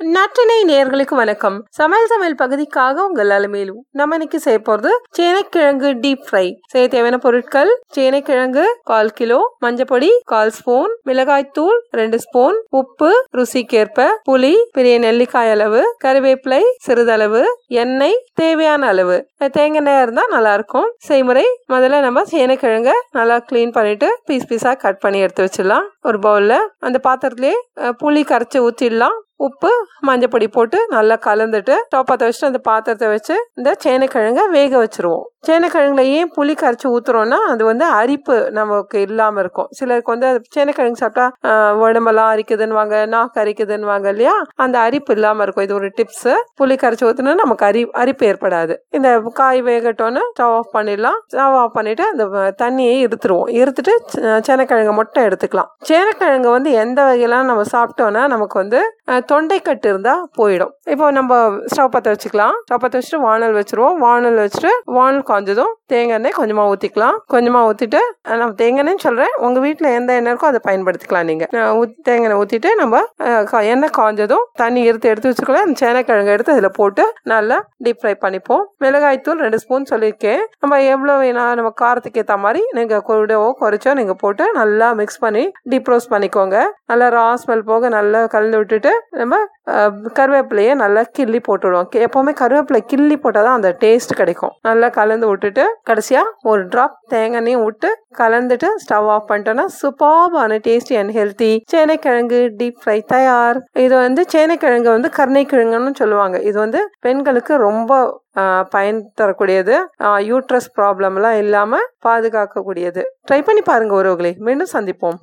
நற்றினை நேர்களுக்கு வணக்கம். சமையல் சமையல் பகுதிக்காக உங்கள் அலுமையிலும் நம்ம இன்னைக்கு செய்ய போறது சேனைக்கிழங்கு டீப் ஃப்ரை செய்ய தேவையான பொருட்கள் சேனைக்கிழங்கு கால் கிலோ மஞ்சப்பொடி கால் ஸ்பூன் மிளகாய் தூள் ரெண்டு ஸ்பூன் உப்பு ருசிக்கேற்ப புளி பெரிய நெல்லிக்காய் அளவு கறிவேப்பிலை சிறிதளவு எண்ணெய் தேவையான அளவு. தேங்காய் எண்ணெயா இருந்தா நல்லா இருக்கும் செய்முறை முதல்ல நம்ம சேனைக்கிழங்க நல்லா கிளீன் பண்ணிட்டு பீஸ் பீஸா கட் பண்ணி எடுத்து வச்சிடலாம். ஒரு பவுல்ல அந்த பாத்திரத்திலே புளி கரைச்சி ஊற்றிடலாம் உப்பு மஞ்சப்பொடி போட்டு நல்லா கலந்துட்டு டோப்பத்தை வச்சுட்டு அந்த பாத்திரத்தை வச்சு இந்த சேனைக்கிழங்க வேக வச்சிருவோம். சேனைக்கிழங்குல ஏன் புளி கரைச்சி ஊத்துறோம்னா அது வந்து அரிப்பு நமக்கு இல்லாம இருக்கும். சிலருக்கு வந்து சேனைக்கிழங்கு சாப்பிட்டா உடம்பெல்லாம் அரிக்குதுன்னுவாங்க நாக்கு அரிக்குதுன்னுவாங்க இல்லையா? அந்த அரிப்பு இல்லாம இருக்கும். இது ஒரு டிப்ஸ் புளி கரைச்சி ஊத்துனா நமக்கு அரி அரிப்பு ஏற்படாது. இந்த காய் வேகட்டோன்னு ஸ்டவ் ஆஃப் பண்ணிடலாம். ஸ்டவ் ஆஃப் பண்ணிட்டு அந்த தண்ணியை இருத்துருவோம். இருத்துட்டு சேனைக்கிழங்கு மட்டும் எடுத்துக்கலாம். சேனைக்கிழங்கு வந்து எந்த வகையெல்லாம் நம்ம சாப்பிட்டோம்னா நமக்கு வந்து தொண்டை கட்டு இருந்தா போயிடும். இப்போ நம்ம ஸ்டவ் பற்ற வச்சுக்கலாம். ஸ்டவ் பற்ற வச்சுட்டு வானல் வச்சிருவோம். வானல் வச்சுட்டு வானல் காஞ்சதும் தேங்காய் எண்ணெய் கொஞ்சமா ஊத்திக்கலாம். கொஞ்சமா ஊத்திட்டு நம்ம தேங்காய் எண்ணெய் சொல்றேன். உங்க வீட்டுல எந்த எண்ணெய் இருக்கோ அதை பயன்படுத்திக்கலாம் நீங்க. தேங்காய் எண்ணெய் ஊத்திட்டு நம்ம எண்ணெய் காஞ்சதும் தண்ணி எடுத்து எடுத்து வச்சுக்கலாம் அந்த சேனைக்கிழங்கு எடுத்து அதில் போட்டு நல்லா டீப் ஃப்ரை பண்ணிப்போம். மிளகாய் தூள் ரெண்டு ஸ்பூன் சொல்லியிருக்கேன். நம்ம எவ்வளோ வேணா நம்ம காரத்துக்கு ஏற்ற மாதிரி நீங்க கூடவோ குறைச்சோ நீங்க போட்டு நல்லா மிக்ஸ் பண்ணி டீப் ரோஸ்ட் பண்ணிக்கோங்க. நல்லா ரா ஸ்மெல் போக நல்லா கலந்து விட்டுட்டு நம்ம கருவேப்பிலையை நல்லா கிள்ளி போட்டுடுவோம். எப்போவுமே கருவேப்பிலை கிள்ளி போட்டால் தான் அந்த டேஸ்ட் கிடைக்கும். நல்லா கலந்து விட்டுட்டு கடைசியாக ஒரு ட்ராப் தேங்காயும் விட்டு கலந்துட்டு ஸ்டவ் ஆஃப் பண்ணிட்டோன்னா சூப்பர்பான டேஸ்டி அண்ட் ஹெல்த்தி சேனைக்கிழங்கு டீப் ஃப்ரை தயார். இது வந்து சேனைக்கிழங்கு வந்து கருணைக்கிழங்குன்னு சொல்லுவாங்க. இது வந்து பெண்களுக்கு ரொம்ப பயன் தரக்கூடியது. யூட்ரஸ் ப்ராப்ளம்லாம் இல்லாமல் பாதுகாக்கக்கூடியது. ட்ரை பண்ணி பாருங்க ஒருவர்களே மீண்டும் சந்திப்போம்.